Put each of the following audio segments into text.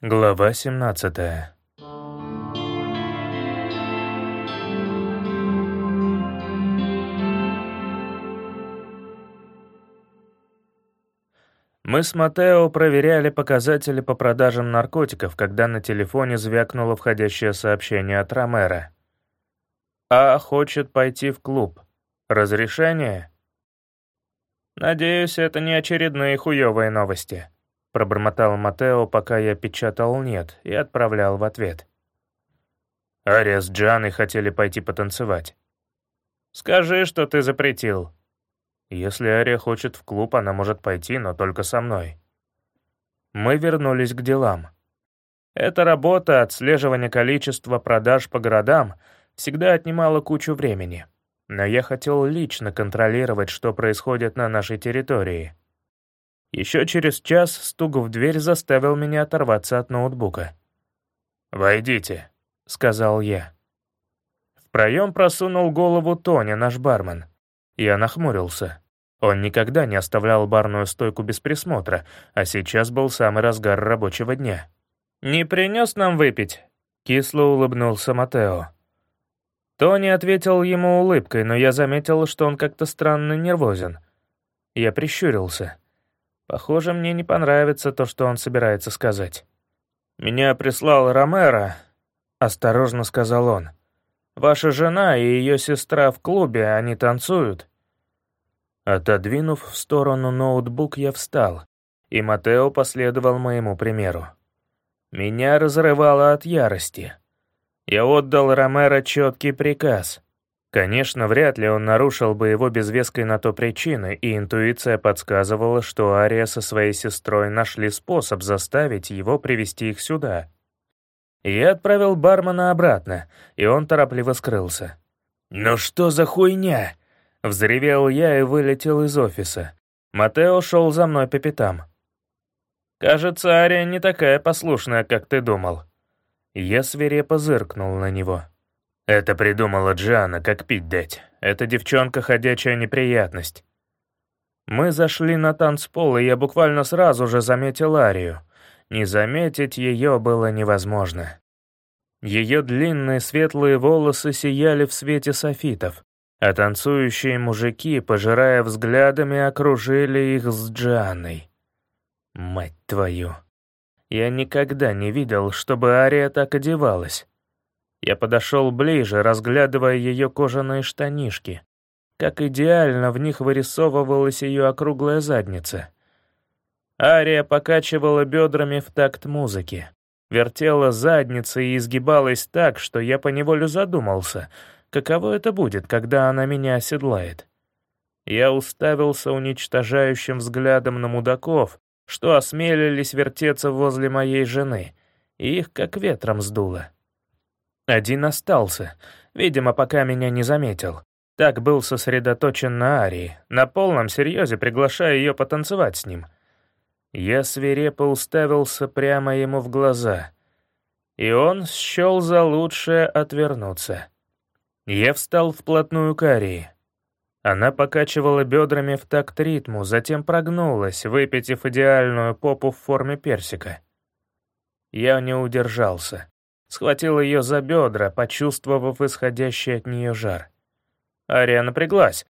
Глава 17 Мы с Матео проверяли показатели по продажам наркотиков, когда на телефоне звякнуло входящее сообщение от Ромера. «А хочет пойти в клуб. Разрешение?» «Надеюсь, это не очередные хуёвые новости», — пробормотал Матео, пока я печатал «нет» и отправлял в ответ. Ария с Джаной хотели пойти потанцевать. «Скажи, что ты запретил». «Если Ария хочет в клуб, она может пойти, но только со мной». Мы вернулись к делам. Эта работа отслеживания количества продаж по городам всегда отнимала кучу времени. Но я хотел лично контролировать, что происходит на нашей территории — еще через час стук в дверь заставил меня оторваться от ноутбука. «Войдите», — сказал я. В проем просунул голову Тони, наш бармен. Я нахмурился. Он никогда не оставлял барную стойку без присмотра, а сейчас был самый разгар рабочего дня. «Не принес нам выпить?» — кисло улыбнулся Матео. Тони ответил ему улыбкой, но я заметил, что он как-то странно нервозен. Я прищурился. Похоже, мне не понравится то, что он собирается сказать. «Меня прислал Ромеро», — осторожно сказал он. «Ваша жена и ее сестра в клубе, они танцуют». Отодвинув в сторону ноутбук, я встал, и Матео последовал моему примеру. Меня разрывало от ярости. Я отдал Ромеро четкий приказ — Конечно, вряд ли он нарушил бы его без веской на то причины, и интуиция подсказывала, что Ария со своей сестрой нашли способ заставить его привести их сюда. Я отправил бармена обратно, и он торопливо скрылся. «Ну что за хуйня?» — взревел я и вылетел из офиса. Матео шел за мной по пятам. «Кажется, Ария не такая послушная, как ты думал». Я свирепо зыркнул на него. Это придумала Джиана, как пить дать. Эта девчонка — ходячая неприятность. Мы зашли на танцпол, и я буквально сразу же заметил Арию. Не заметить ее было невозможно. Ее длинные светлые волосы сияли в свете софитов, а танцующие мужики, пожирая взглядами, окружили их с Джианой. Мать твою. Я никогда не видел, чтобы Ария так одевалась. Я подошел ближе, разглядывая ее кожаные штанишки. Как идеально в них вырисовывалась ее округлая задница. Ария покачивала бедрами в такт музыки. Вертела задницей и изгибалась так, что я поневоле задумался, каково это будет, когда она меня оседлает. Я уставился уничтожающим взглядом на мудаков, что осмелились вертеться возле моей жены, и их как ветром сдуло. Один остался, видимо, пока меня не заметил. Так был сосредоточен на Арии, на полном серьезе приглашая ее потанцевать с ним. Я свирепо уставился прямо ему в глаза, и он счел за лучшее отвернуться. Я встал вплотную к Арии. Она покачивала бедрами в такт ритму, затем прогнулась, выпитив идеальную попу в форме персика. Я не удержался. Схватил ее за бедра, почувствовав исходящий от нее жар. Ария напряглась,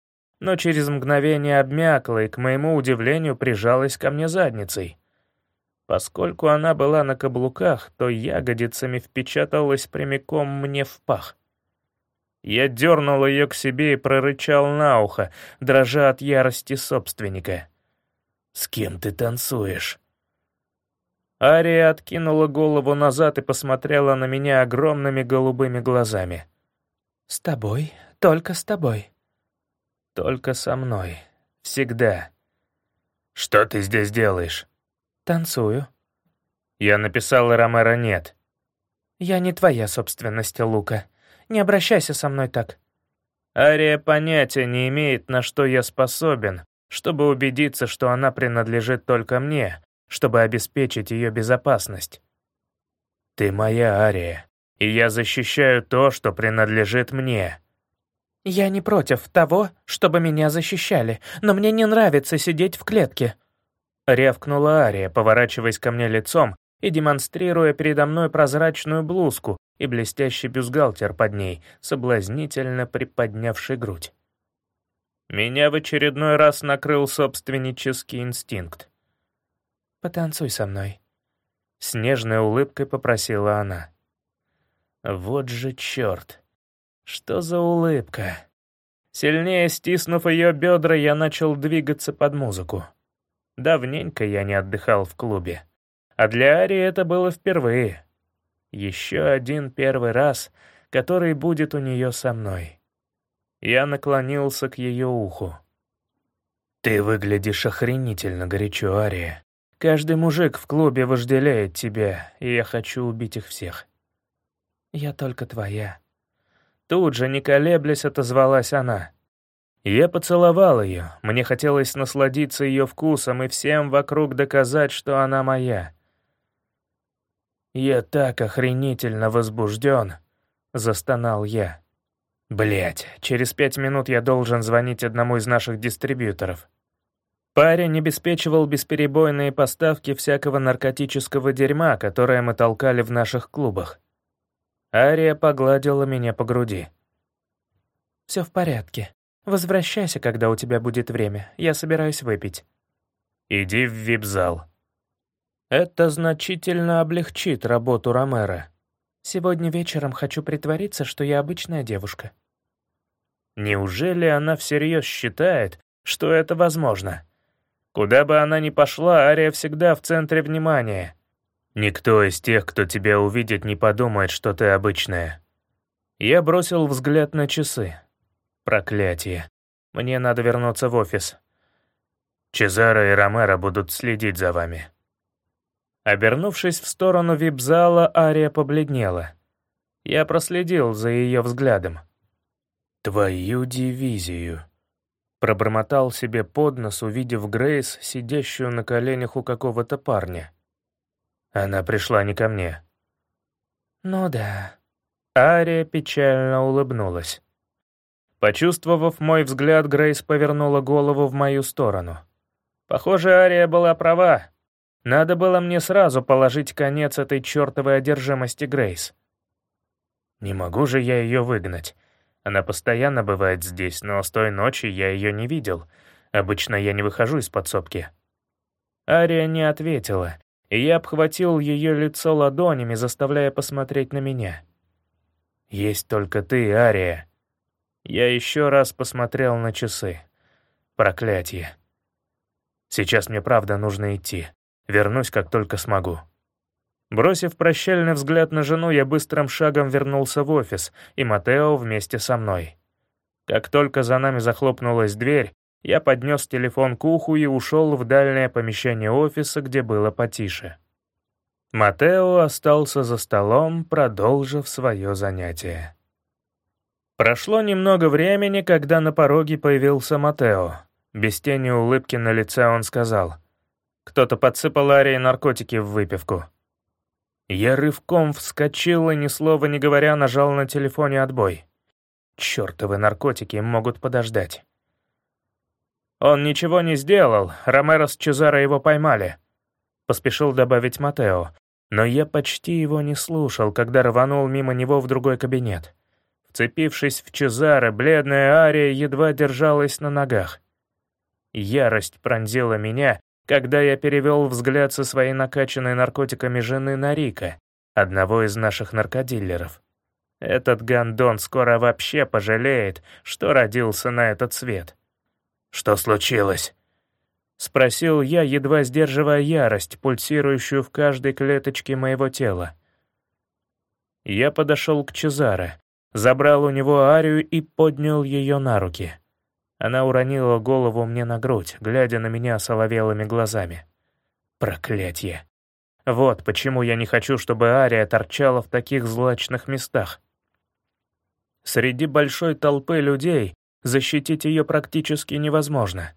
но через мгновение обмякла и, к моему удивлению, прижалась ко мне задницей. Поскольку она была на каблуках, то ягодицами впечаталась прямиком мне в пах. Я дернул ее к себе и прорычал на ухо, дрожа от ярости собственника. «С кем ты танцуешь?» Ария откинула голову назад и посмотрела на меня огромными голубыми глазами. «С тобой, только с тобой». «Только со мной. Всегда». «Что ты здесь делаешь?» «Танцую». Я написала Ромеро «нет». «Я не твоя собственность, Лука. Не обращайся со мной так». Ария понятия не имеет, на что я способен, чтобы убедиться, что она принадлежит только мне, чтобы обеспечить ее безопасность. Ты моя Ария, и я защищаю то, что принадлежит мне. Я не против того, чтобы меня защищали, но мне не нравится сидеть в клетке. Рявкнула Ария, поворачиваясь ко мне лицом и демонстрируя передо мной прозрачную блузку и блестящий бюстгальтер под ней, соблазнительно приподнявший грудь. Меня в очередной раз накрыл собственнический инстинкт. «Потанцуй со мной», — с нежной улыбкой попросила она. «Вот же черт! Что за улыбка!» Сильнее стиснув ее бедра, я начал двигаться под музыку. Давненько я не отдыхал в клубе. А для Ари это было впервые. Еще один первый раз, который будет у нее со мной. Я наклонился к ее уху. «Ты выглядишь охренительно горячо, Ария. Каждый мужик в клубе вожделяет тебя, и я хочу убить их всех». «Я только твоя», Тут же, не колеблясь, отозвалась она. Я поцеловал ее, мне хотелось насладиться ее вкусом и всем вокруг доказать, что она моя. «Я так охренительно возбужден», — застонал я. Блять, через пять минут я должен звонить одному из наших дистрибьюторов. Парень обеспечивал бесперебойные поставки всякого наркотического дерьма, которое мы толкали в наших клубах. Ария погладила меня по груди. «Все в порядке. Возвращайся, когда у тебя будет время. Я собираюсь выпить». «Иди в вип-зал». Это значительно облегчит работу Ромера. Сегодня вечером хочу притвориться, что я обычная девушка. Неужели она всерьез считает, что это возможно? Куда бы она ни пошла, Ария всегда в центре внимания. Никто из тех, кто тебя увидит, не подумает, что ты обычная. Я бросил взгляд на часы. Проклятие. Мне надо вернуться в офис. Чезаро и Ромеро будут следить за вами. Обернувшись в сторону вип-зала, Ария побледнела. Я проследил за ее взглядом. «Твою дивизию», — пробормотал себе под нос, увидев Грейс, сидящую на коленях у какого-то парня. Она пришла не ко мне. «Ну да». Ария печально улыбнулась. Почувствовав мой взгляд, Грейс повернула голову в мою сторону. Похоже, Ария была права. Надо было мне сразу положить конец этой чертовой одержимости Грейс. Не могу же я ее выгнать. Она постоянно бывает здесь, но с той ночи я ее не видел. Обычно я не выхожу из подсобки. Ария не ответила, и я обхватил ее лицо ладонями, заставляя посмотреть на меня. «Есть только ты, Ария». Я еще раз посмотрел на часы. Проклятие. Сейчас мне правда нужно идти. Вернусь, как только смогу. Бросив прощальный взгляд на жену, я быстрым шагом вернулся в офис, и Матео вместе со мной. Как только за нами захлопнулась дверь, я поднес телефон к уху и ушел в дальнее помещение офиса, где было потише. Матео остался за столом, продолжив свое занятие. Прошло немного времени, когда на пороге появился Матео. Без тени улыбки на лице он сказал, «Кто-то подсыпал Арии наркотики в выпивку». Я рывком вскочил и, ни слова не говоря, нажал на телефоне отбой. Чёртовы наркотики могут подождать. «Он ничего не сделал, Ромеро с Чезаро его поймали», — поспешил добавить Матео, но я почти его не слушал, когда рванул мимо него в другой кабинет. Вцепившись в Чезаро, бледная Ария едва держалась на ногах. Ярость пронзила меня, когда я перевел взгляд со своей накачанной наркотиками жены на Рика, одного из наших наркодиллеров. Этот гандон скоро вообще пожалеет, что родился на этот свет. «Что случилось?» — спросил я, едва сдерживая ярость, пульсирующую в каждой клеточке моего тела. Я подошел к Чезаре, забрал у него Арию и поднял ее на руки. Она уронила голову мне на грудь, глядя на меня соловелыми глазами. Проклятье. Вот почему я не хочу, чтобы Ария торчала в таких злачных местах. Среди большой толпы людей Защитить ее практически невозможно.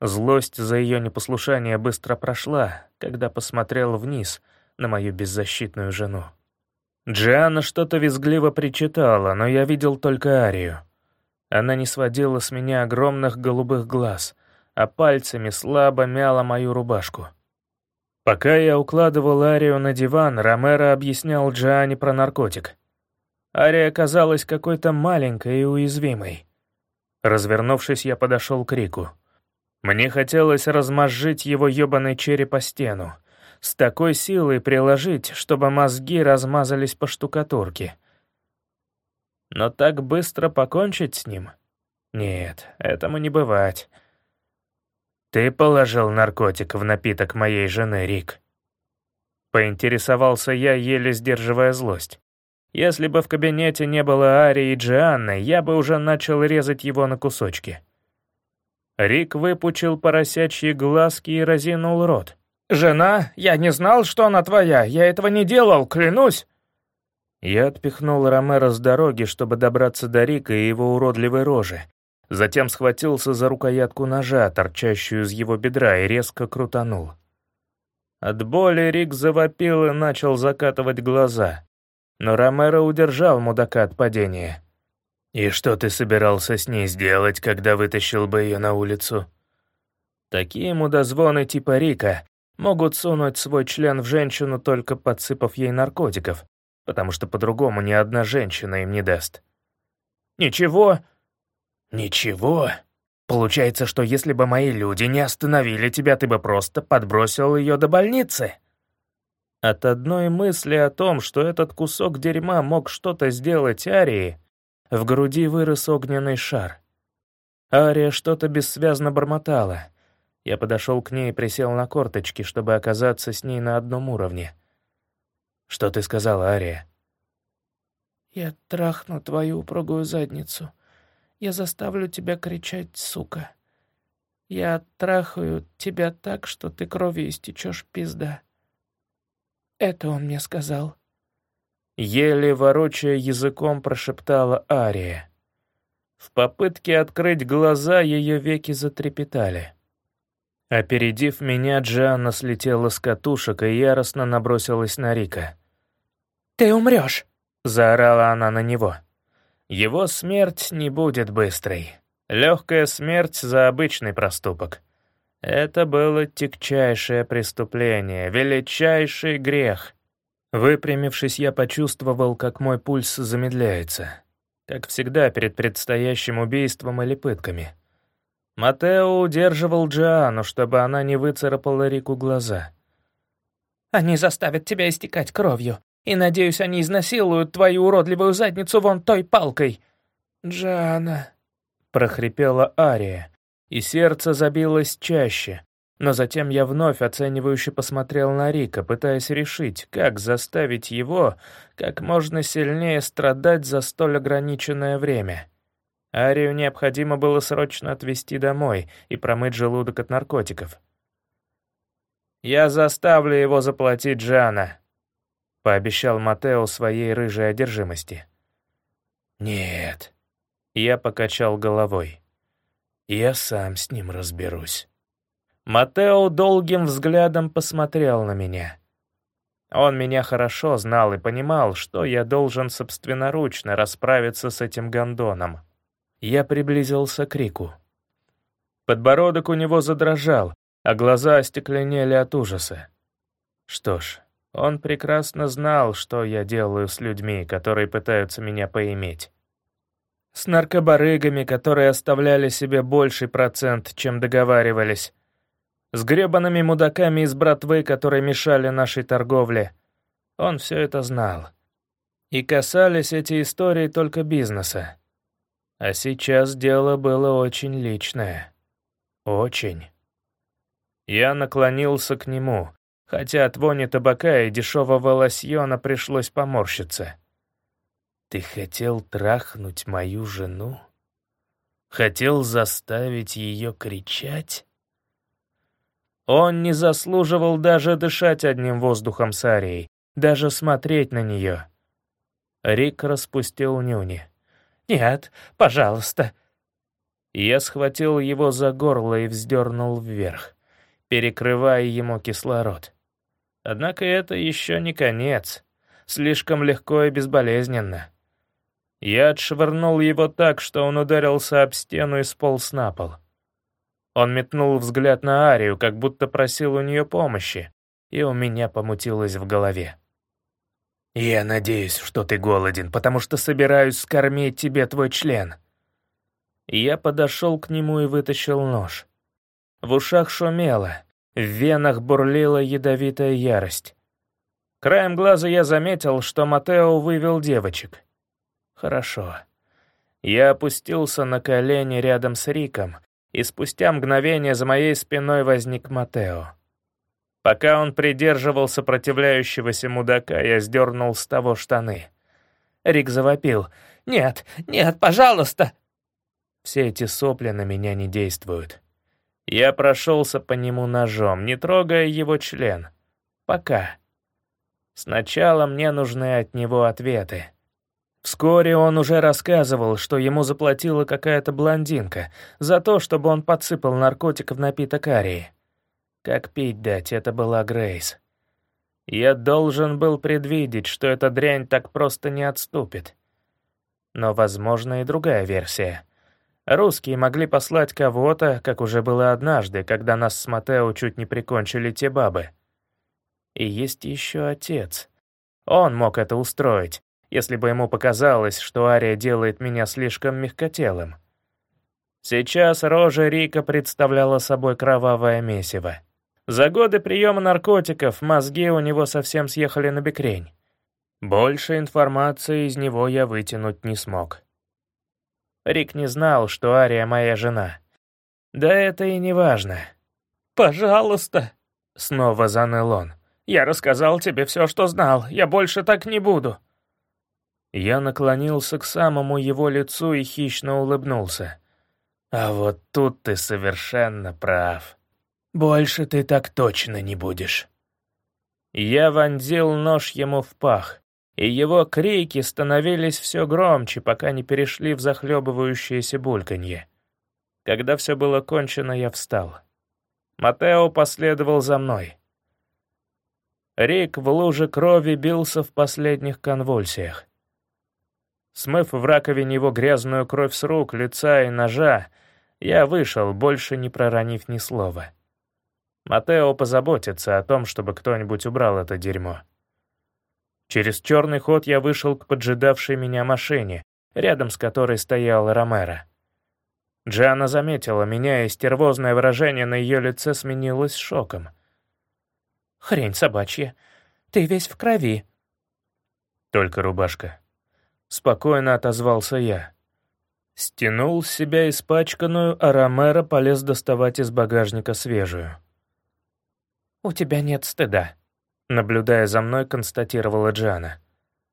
Злость за ее непослушание быстро прошла, когда посмотрел вниз на мою беззащитную жену. Джиана что-то визгливо причитала, но я видел только Арию. Она не сводила с меня огромных голубых глаз, а пальцами слабо мяла мою рубашку. Пока я укладывал Арию на диван, Ромеро объяснял Джоанне про наркотик. Ария казалась какой-то маленькой и уязвимой. Развернувшись, я подошел к Рику. Мне хотелось размозжить его ёбаный череп о стену, с такой силой приложить, чтобы мозги размазались по штукатурке. Но так быстро покончить с ним? Нет, этому не бывать. «Ты положил наркотик в напиток моей жены, Рик?» Поинтересовался я, еле сдерживая злость. Если бы в кабинете не было Ари и Джианны, я бы уже начал резать его на кусочки. Рик выпучил поросячьи глазки и разинул рот. «Жена? Я не знал, что она твоя. Я этого не делал, клянусь!» Я отпихнул Ромеро с дороги, чтобы добраться до Рика и его уродливой рожи. Затем схватился за рукоятку ножа, торчащую из его бедра, и резко крутанул. От боли Рик завопил и начал закатывать глаза. Но Ромеро удержал мудака от падения. «И что ты собирался с ней сделать, когда вытащил бы ее на улицу?» Такие мудозвоны типа Рика могут сунуть свой член в женщину, только подсыпав ей наркотиков, потому что по-другому ни одна женщина им не даст. «Ничего?» «Ничего?» Получается, что если бы мои люди не остановили тебя, ты бы просто подбросил ее до больницы?» От одной мысли о том, что этот кусок дерьма мог что-то сделать Арии, в груди вырос огненный шар. Ария что-то бессвязно бормотала. Я подошел к ней и присел на корточки, чтобы оказаться с ней на одном уровне. «Что ты сказала, Ария?» «Я трахну твою упругую задницу. Я заставлю тебя кричать, сука. Я трахаю тебя так, что ты кровью истечешь, пизда». Это он мне сказал. Еле ворочая языком прошептала Ария. В попытке открыть глаза ее веки затрепетали. Опередив меня, Джианна слетела с катушек и яростно набросилась на Рика. «Ты умрешь!» — заорала она на него. «Его смерть не будет быстрой. Легкая смерть за обычный проступок. Это было тягчайшее преступление, величайший грех. Выпрямившись, я почувствовал, как мой пульс замедляется. Как всегда перед предстоящим убийством или пытками. Матео удерживал Джоанну, чтобы она не выцарапала Рику глаза. «Они заставят тебя истекать кровью, и, надеюсь, они изнасилуют твою уродливую задницу вон той палкой». «Джоанна», — прохрипела Ария, и сердце забилось чаще, но затем я вновь оценивающе посмотрел на Рика, пытаясь решить, как заставить его как можно сильнее страдать за столь ограниченное время. Арию необходимо было срочно отвезти домой и промыть желудок от наркотиков. «Я заставлю его заплатить Джана», — пообещал Матео своей рыжей одержимости. «Нет», — я покачал головой. «Я сам с ним разберусь». Матео долгим взглядом посмотрел на меня. Он меня хорошо знал и понимал, что я должен собственноручно расправиться с этим гондоном. Я приблизился к Рику. Подбородок у него задрожал, а глаза остекленели от ужаса. Что ж, он прекрасно знал, что я делаю с людьми, которые пытаются меня поиметь. С наркобарыгами, которые оставляли себе больший процент, чем договаривались, с гребаными мудаками из братвы, которые мешали нашей торговле. Он все это знал. И касались эти истории только бизнеса. А сейчас дело было очень личное. Очень. Я наклонился к нему, хотя от вони табака и дешевого лосьона пришлось поморщиться. «Ты хотел трахнуть мою жену? Хотел заставить ее кричать?» Он не заслуживал даже дышать одним воздухом с Арией, даже смотреть на нее. Рик распустил нюни. «Нет, пожалуйста». Я схватил его за горло и вздернул вверх, перекрывая ему кислород. Однако это еще не конец. Слишком легко и безболезненно. Я отшвырнул его так, что он ударился об стену и сполз на пол. Он метнул взгляд на Арию, как будто просил у нее помощи, и у меня помутилось в голове. «Я надеюсь, что ты голоден, потому что собираюсь скормить тебе твой член». Я подошел к нему и вытащил нож. В ушах шумело, в венах бурлила ядовитая ярость. Краем глаза я заметил, что Матео вывел девочек. Хорошо. Я опустился на колени рядом с Риком, и спустя мгновение за моей спиной возник Матео. Пока он придерживал сопротивляющегося мудака, я сдернул с того штаны. Рик завопил. «Нет, нет, пожалуйста!» Все эти сопли на меня не действуют. Я прошелся по нему ножом, не трогая его член. Пока. Сначала мне нужны от него ответы. Вскоре он уже рассказывал, что ему заплатила какая-то блондинка за то, чтобы он подсыпал наркотик в напиток Арии. Как пить дать, это была Грейс. Я должен был предвидеть, что эта дрянь так просто не отступит. Но, возможно, и другая версия. Русские могли послать кого-то, как уже было однажды, когда нас с Матео чуть не прикончили те бабы. И есть еще отец. Он мог это устроить, если бы ему показалось, что Ария делает меня слишком мягкотелым. Сейчас рожа Рика представляла собой кровавое месиво. За годы приема наркотиков мозги у него совсем съехали на бекрень. Больше информации из него я вытянуть не смог. Рик не знал, что Ария моя жена. Да это и не важно. «Пожалуйста!» — снова заныл он. «Я рассказал тебе все, что знал. Я больше так не буду». Я наклонился к самому его лицу и хищно улыбнулся. «А вот тут ты совершенно прав». Больше ты так точно не будешь». Я вонзил нож ему в пах, и его крики становились все громче, пока не перешли в захлебывающееся бульканье. Когда все было кончено, я встал. Матео последовал за мной. Рик в луже крови бился в последних конвульсиях. Смыв в раковине его грязную кровь с рук, лица и ножа, я вышел, больше не проронив ни слова. Матео позаботится о том, чтобы кто-нибудь убрал это дерьмо. Через черный ход я вышел к поджидавшей меня машине, рядом с которой стоял Ромеро. Джиана заметила меня, и стервозное выражение на ее лице сменилось шоком. «Хрень собачья, ты весь в крови». «Только рубашка». Спокойно отозвался я. Стянул с себя испачканную, а Ромеро полез доставать из багажника свежую. «У тебя нет стыда», — наблюдая за мной, констатировала Джана.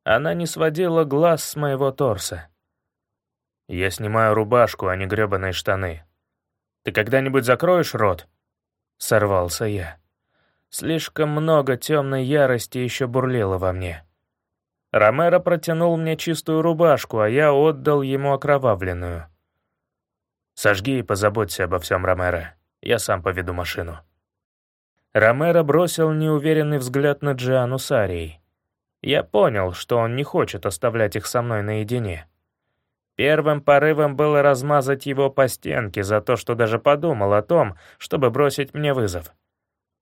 Она не сводила глаз с моего торса. «Я снимаю рубашку, а не грёбаные штаны. Ты когда-нибудь закроешь рот?» Сорвался я. Слишком много темной ярости еще бурлило во мне. Ромеро протянул мне чистую рубашку, а я отдал ему окровавленную. «Сожги и позаботься обо всем, Ромеро. Я сам поведу машину». Ромеро бросил неуверенный взгляд на Джиану с Арией. Я понял, что он не хочет оставлять их со мной наедине. Первым порывом было размазать его по стенке за то, что даже подумал о том, чтобы бросить мне вызов.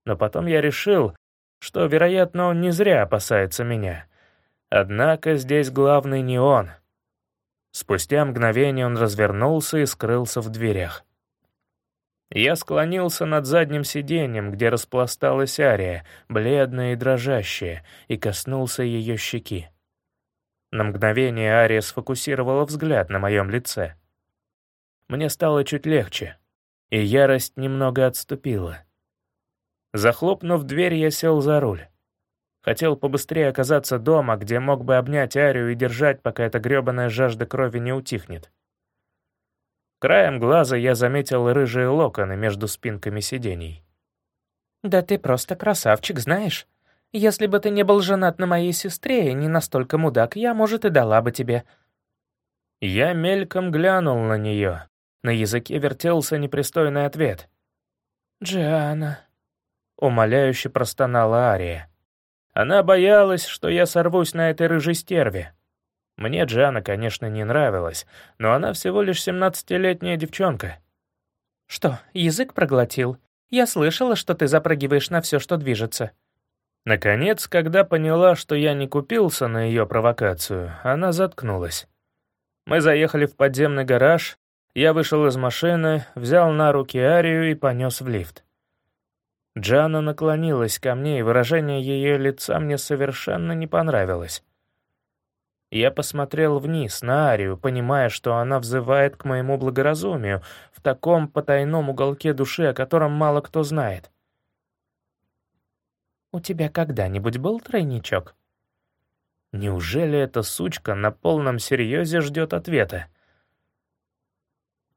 Но потом я решил, что, вероятно, он не зря опасается меня. Однако здесь главный не он. Спустя мгновение он развернулся и скрылся в дверях. Я склонился над задним сиденьем, где распласталась Ария, бледная и дрожащая, и коснулся ее щеки. На мгновение Ария сфокусировала взгляд на моем лице. Мне стало чуть легче, и ярость немного отступила. Захлопнув дверь, я сел за руль. Хотел побыстрее оказаться дома, где мог бы обнять Арию и держать, пока эта грёбаная жажда крови не утихнет. Краем глаза я заметил рыжие локоны между спинками сидений. «Да ты просто красавчик, знаешь. Если бы ты не был женат на моей сестре и не настолько мудак, я, может, и дала бы тебе». Я мельком глянул на нее. На языке вертелся непристойный ответ. «Джиана», — умоляюще простонала Ария. Она боялась, что я сорвусь на этой рыжей стерве. Мне Джана, конечно, не нравилась, но она всего лишь семнадцатилетняя девчонка. «Что, язык проглотил? Я слышала, что ты запрыгиваешь на все, что движется». Наконец, когда поняла, что я не купился на ее провокацию, она заткнулась. Мы заехали в подземный гараж, я вышел из машины, взял на руки Арию и понес в лифт. Джана наклонилась ко мне, и выражение ее лица мне совершенно не понравилось. Я посмотрел вниз, на Арию, понимая, что она взывает к моему благоразумию в таком потайном уголке души, о котором мало кто знает. «У тебя когда-нибудь был тройничок?» Неужели эта сучка на полном серьезе ждет ответа?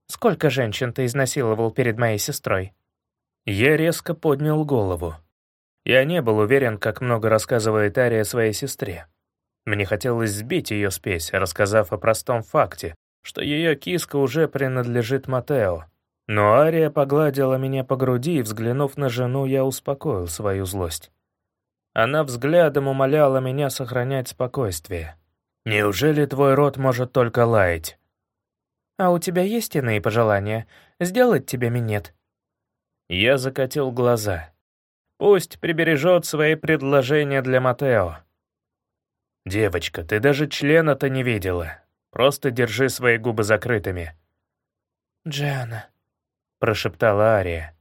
«Сколько женщин ты изнасиловал перед моей сестрой?» Я резко поднял голову. Я не был уверен, как много рассказывает Ария своей сестре. Мне хотелось сбить ее спесь, рассказав о простом факте, что ее киска уже принадлежит Матео. Но Ария погладила меня по груди, и, взглянув на жену, я успокоил свою злость. Она взглядом умоляла меня сохранять спокойствие. «Неужели твой род может только лаять?» «А у тебя есть иные пожелания? Сделать тебе минет?» Я закатил глаза. Пусть прибережет свои предложения для Матео. «Девочка, ты даже члена-то не видела. Просто держи свои губы закрытыми». «Джиана», — прошептала Ария.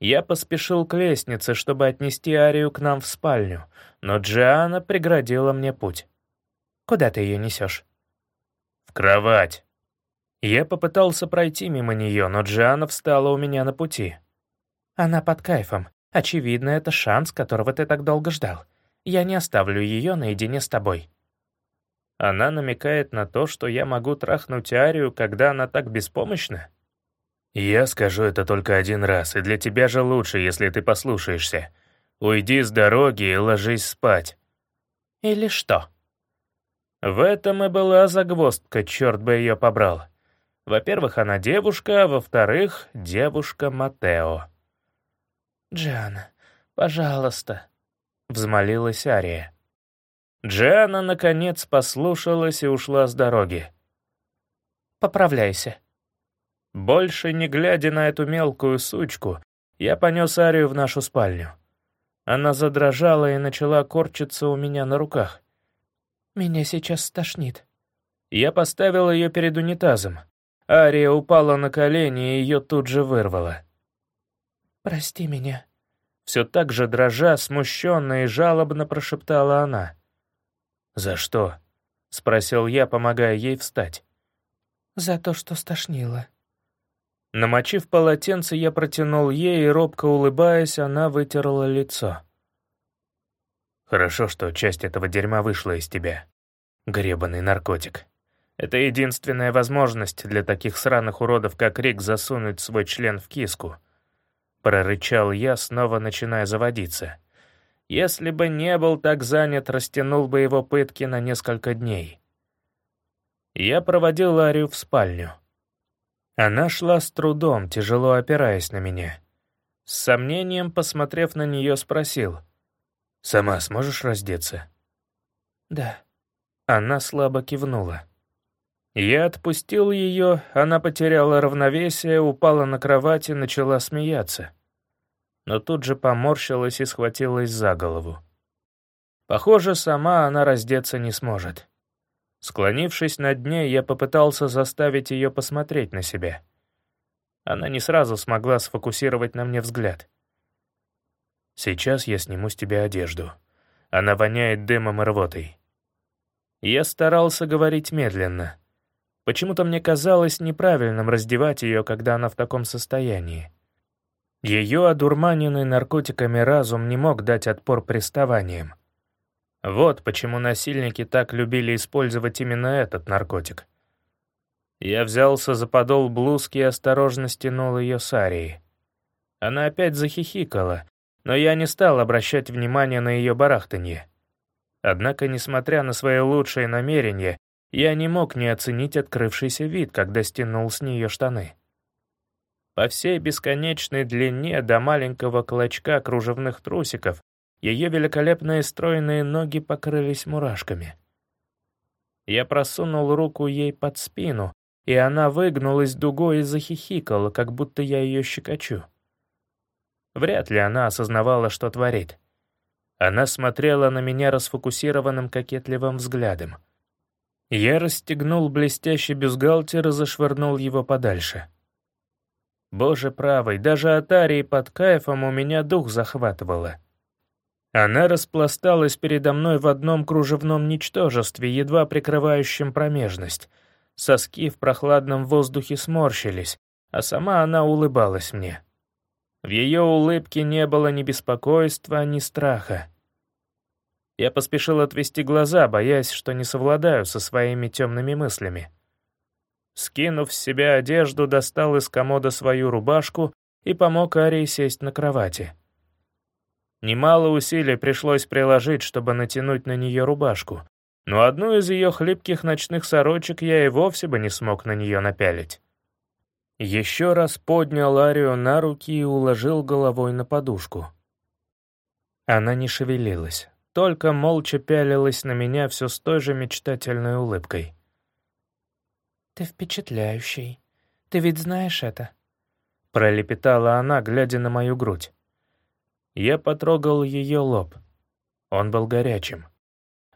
Я поспешил к лестнице, чтобы отнести Арию к нам в спальню, но Джиана преградила мне путь. «Куда ты ее несешь?» «В кровать». Я попытался пройти мимо нее, но Джиана встала у меня на пути. Она под кайфом. Очевидно, это шанс, которого ты так долго ждал. Я не оставлю ее наедине с тобой». Она намекает на то, что я могу трахнуть Арию, когда она так беспомощна? «Я скажу это только один раз, и для тебя же лучше, если ты послушаешься. Уйди с дороги и ложись спать». «Или что?» В этом и была загвоздка, черт бы ее побрал. Во-первых, она девушка, а во-вторых, девушка Матео. «Джиана, пожалуйста», — взмолилась Ария. Джиана, наконец, послушалась и ушла с дороги. «Поправляйся». Больше не глядя на эту мелкую сучку, я понес Арию в нашу спальню. Она задрожала и начала корчиться у меня на руках. «Меня сейчас стошнит». Я поставил ее перед унитазом. Ария упала на колени, и ее тут же вырвало. «Прости меня». Все так же дрожа, смущенно и жалобно прошептала она. «За что?» — спросил я, помогая ей встать. «За то, что стошнило». Намочив полотенце, я протянул ей, и, робко улыбаясь, она вытерла лицо. «Хорошо, что часть этого дерьма вышла из тебя. Гребаный наркотик. Это единственная возможность для таких сраных уродов, как Рик, засунуть свой член в киску — Прорычал я, снова начиная заводиться. Если бы не был так занят, растянул бы его пытки на несколько дней. Я проводил Арию в спальню. Она шла с трудом, тяжело опираясь на меня. С сомнением, посмотрев на нее, спросил. «Сама сможешь раздеться?» «Да». Она слабо кивнула. Я отпустил ее, она потеряла равновесие, упала на кровать и начала смеяться. Но тут же поморщилась и схватилась за голову. Похоже, сама она раздеться не сможет. Склонившись над ней, я попытался заставить ее посмотреть на себя. Она не сразу смогла сфокусировать на мне взгляд. «Сейчас я сниму с тебя одежду. Она воняет дымом и рвотой». Я старался говорить медленно — Почему-то мне казалось неправильным раздевать ее, когда она в таком состоянии. Ее одурманенный наркотиками разум не мог дать отпор приставаниям. Вот почему насильники так любили использовать именно этот наркотик. Я взялся за подол блузки и осторожно стянул ее с Арии. Она опять захихикала, но я не стал обращать внимания на ее барахтанье. Однако, несмотря на свои лучшие намерения, я не мог не оценить открывшийся вид, когда стянул с нее штаны. По всей бесконечной длине до маленького клочка кружевных трусиков ее великолепные стройные ноги покрылись мурашками. Я просунул руку ей под спину, и она выгнулась дугой и захихикала, как будто я ее щекочу. Вряд ли она осознавала, что творит. Она смотрела на меня расфокусированным кокетливым взглядом. Я расстегнул блестящий бюстгальтер и зашвырнул его подальше. Боже правый, даже от Арии под кайфом у меня дух захватывало. Она распласталась передо мной в одном кружевном ничтожестве, едва прикрывающем промежность. Соски в прохладном воздухе сморщились, а сама она улыбалась мне. В ее улыбке не было ни беспокойства, ни страха. Я поспешил отвести глаза, боясь, что не совладаю со своими темными мыслями. Скинув с себя одежду, достал из комода свою рубашку и помог Арии сесть на кровати. Немало усилий пришлось приложить, чтобы натянуть на нее рубашку, но одну из ее хлипких ночных сорочек я и вовсе бы не смог на нее напялить. Еще раз поднял Арию на руки и уложил головой на подушку. Она не шевелилась, только молча пялилась на меня все с той же мечтательной улыбкой. «Ты впечатляющий. Ты ведь знаешь это?» Пролепетала она, глядя на мою грудь. Я потрогал ее лоб. Он был горячим.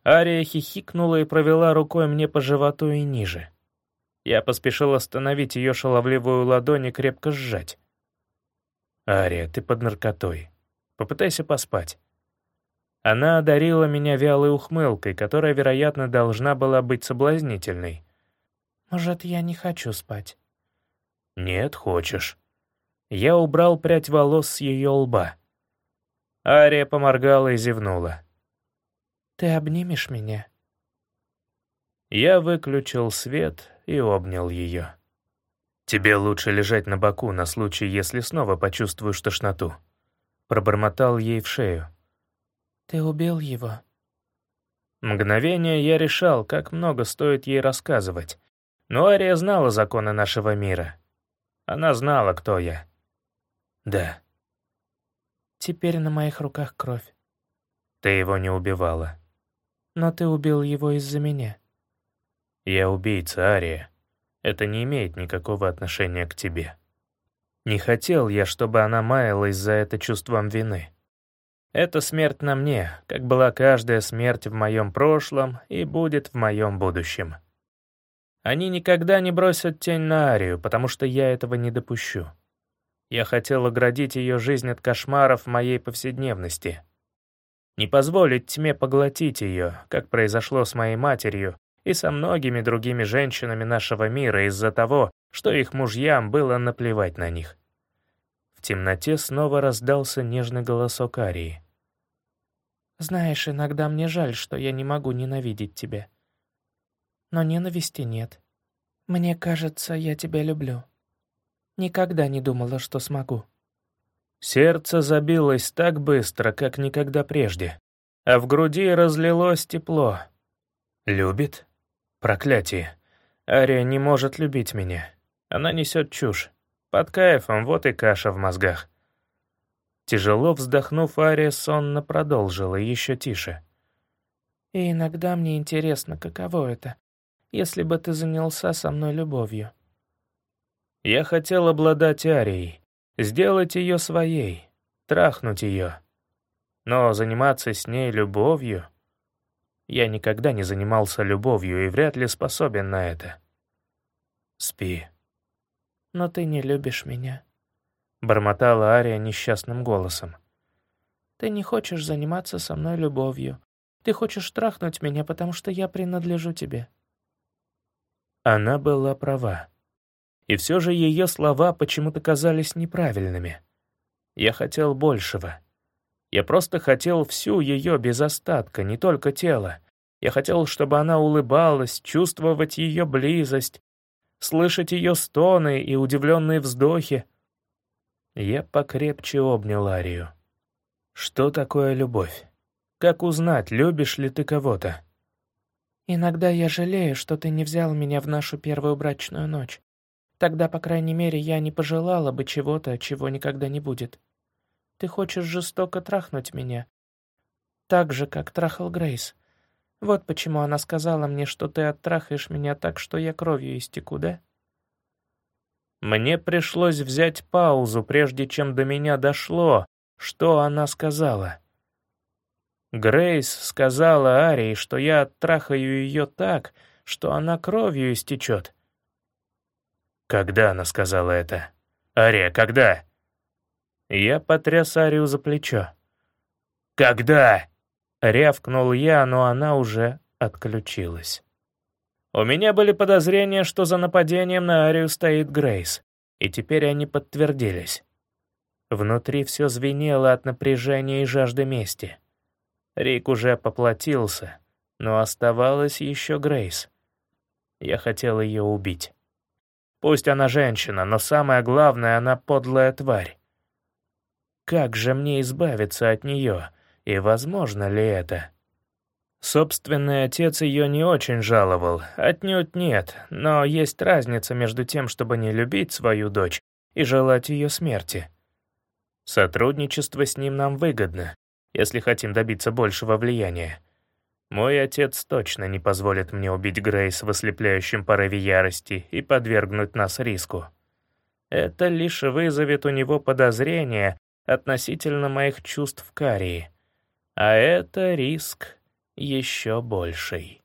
Ария хихикнула и провела рукой мне по животу и ниже. Я поспешил остановить ее шаловливую ладонь и крепко сжать. «Ария, ты под наркотой. Попытайся поспать». Она одарила меня вялой ухмылкой, которая, вероятно, должна была быть соблазнительной. «Может, я не хочу спать?» «Нет, хочешь». Я убрал прядь волос с ее лба. Ария поморгала и зевнула. «Ты обнимешь меня?» Я выключил свет и обнял ее. «Тебе лучше лежать на боку на случай, если снова почувствуешь тошноту». Пробормотал ей в шею. «Ты убил его?» Мгновение я решал, как много стоит ей рассказывать. Но Ария знала законы нашего мира. Она знала, кто я. Да. Теперь на моих руках кровь. Ты его не убивала. Но ты убил его из-за меня. Я убийца, Ария. Это не имеет никакого отношения к тебе. Не хотел я, чтобы она маялась за это чувством вины. Это смерть на мне, как была каждая смерть в моем прошлом и будет в моем будущем. Они никогда не бросят тень на Арию, потому что я этого не допущу. Я хотел оградить ее жизнь от кошмаров моей повседневности. Не позволить тьме поглотить ее, как произошло с моей матерью и со многими другими женщинами нашего мира из-за того, что их мужьям было наплевать на них. В темноте снова раздался нежный голосок Арии. «Знаешь, иногда мне жаль, что я не могу ненавидеть тебя. Но ненависти нет. Мне кажется, я тебя люблю». Никогда не думала, что смогу. Сердце забилось так быстро, как никогда прежде, а в груди разлилось тепло. Любит? Проклятие. Ария не может любить меня. Она несет чушь. Под кайфом, вот и каша в мозгах. Тяжело вздохнув, Ария сонно продолжила, еще тише. «И иногда мне интересно, каково это, если бы ты занялся со мной любовью. Я хотел обладать Арией, сделать ее своей, трахнуть ее. Но заниматься с ней любовью... Я никогда не занимался любовью и вряд ли способен на это. Спи. Но ты не любишь меня. Бормотала Ария несчастным голосом. Ты не хочешь заниматься со мной любовью. Ты хочешь трахнуть меня, потому что я принадлежу тебе. Она была права. И все же ее слова почему-то казались неправильными. Я хотел большего. Я просто хотел всю ее без остатка, не только тело. Я хотел, чтобы она улыбалась, чувствовать ее близость, слышать ее стоны и удивленные вздохи. Я покрепче обнял Арию. Что такое любовь? Как узнать, любишь ли ты кого-то? Иногда я жалею, что ты не взял меня в нашу первую брачную ночь. Тогда, по крайней мере, я не пожелала бы чего-то, чего никогда не будет. Ты хочешь жестоко трахнуть меня. Так же, как трахал Грейс. Вот почему она сказала мне, что ты оттрахаешь меня так, что я кровью истеку, да? Мне пришлось взять паузу, прежде чем до меня дошло, что она сказала. Грейс сказала Арии, что я трахаю ее так, что она кровью истечет. Когда она сказала это? Ария, когда? Я потряс Арию за плечо. «Когда?» — рявкнул я, но она уже отключилась. У меня были подозрения, что за нападением на Арию стоит Грейс, и теперь они подтвердились. Внутри все звенело от напряжения и жажды мести. Рик уже поплатился, но оставалась еще Грейс. Я хотел ее убить. Пусть она женщина, но самое главное, она подлая тварь. Как же мне избавиться от нее, и возможно ли это? Собственный отец ее не очень жаловал, отнюдь нет, но есть разница между тем, чтобы не любить свою дочь и желать ее смерти. Сотрудничество с ним нам выгодно, если хотим добиться большего влияния. Мой отец точно не позволит мне убить Грейс в ослепляющем порыве ярости и подвергнуть нас риску. Это лишь вызовет у него подозрения относительно моих чувств к Карии. А это риск еще больший.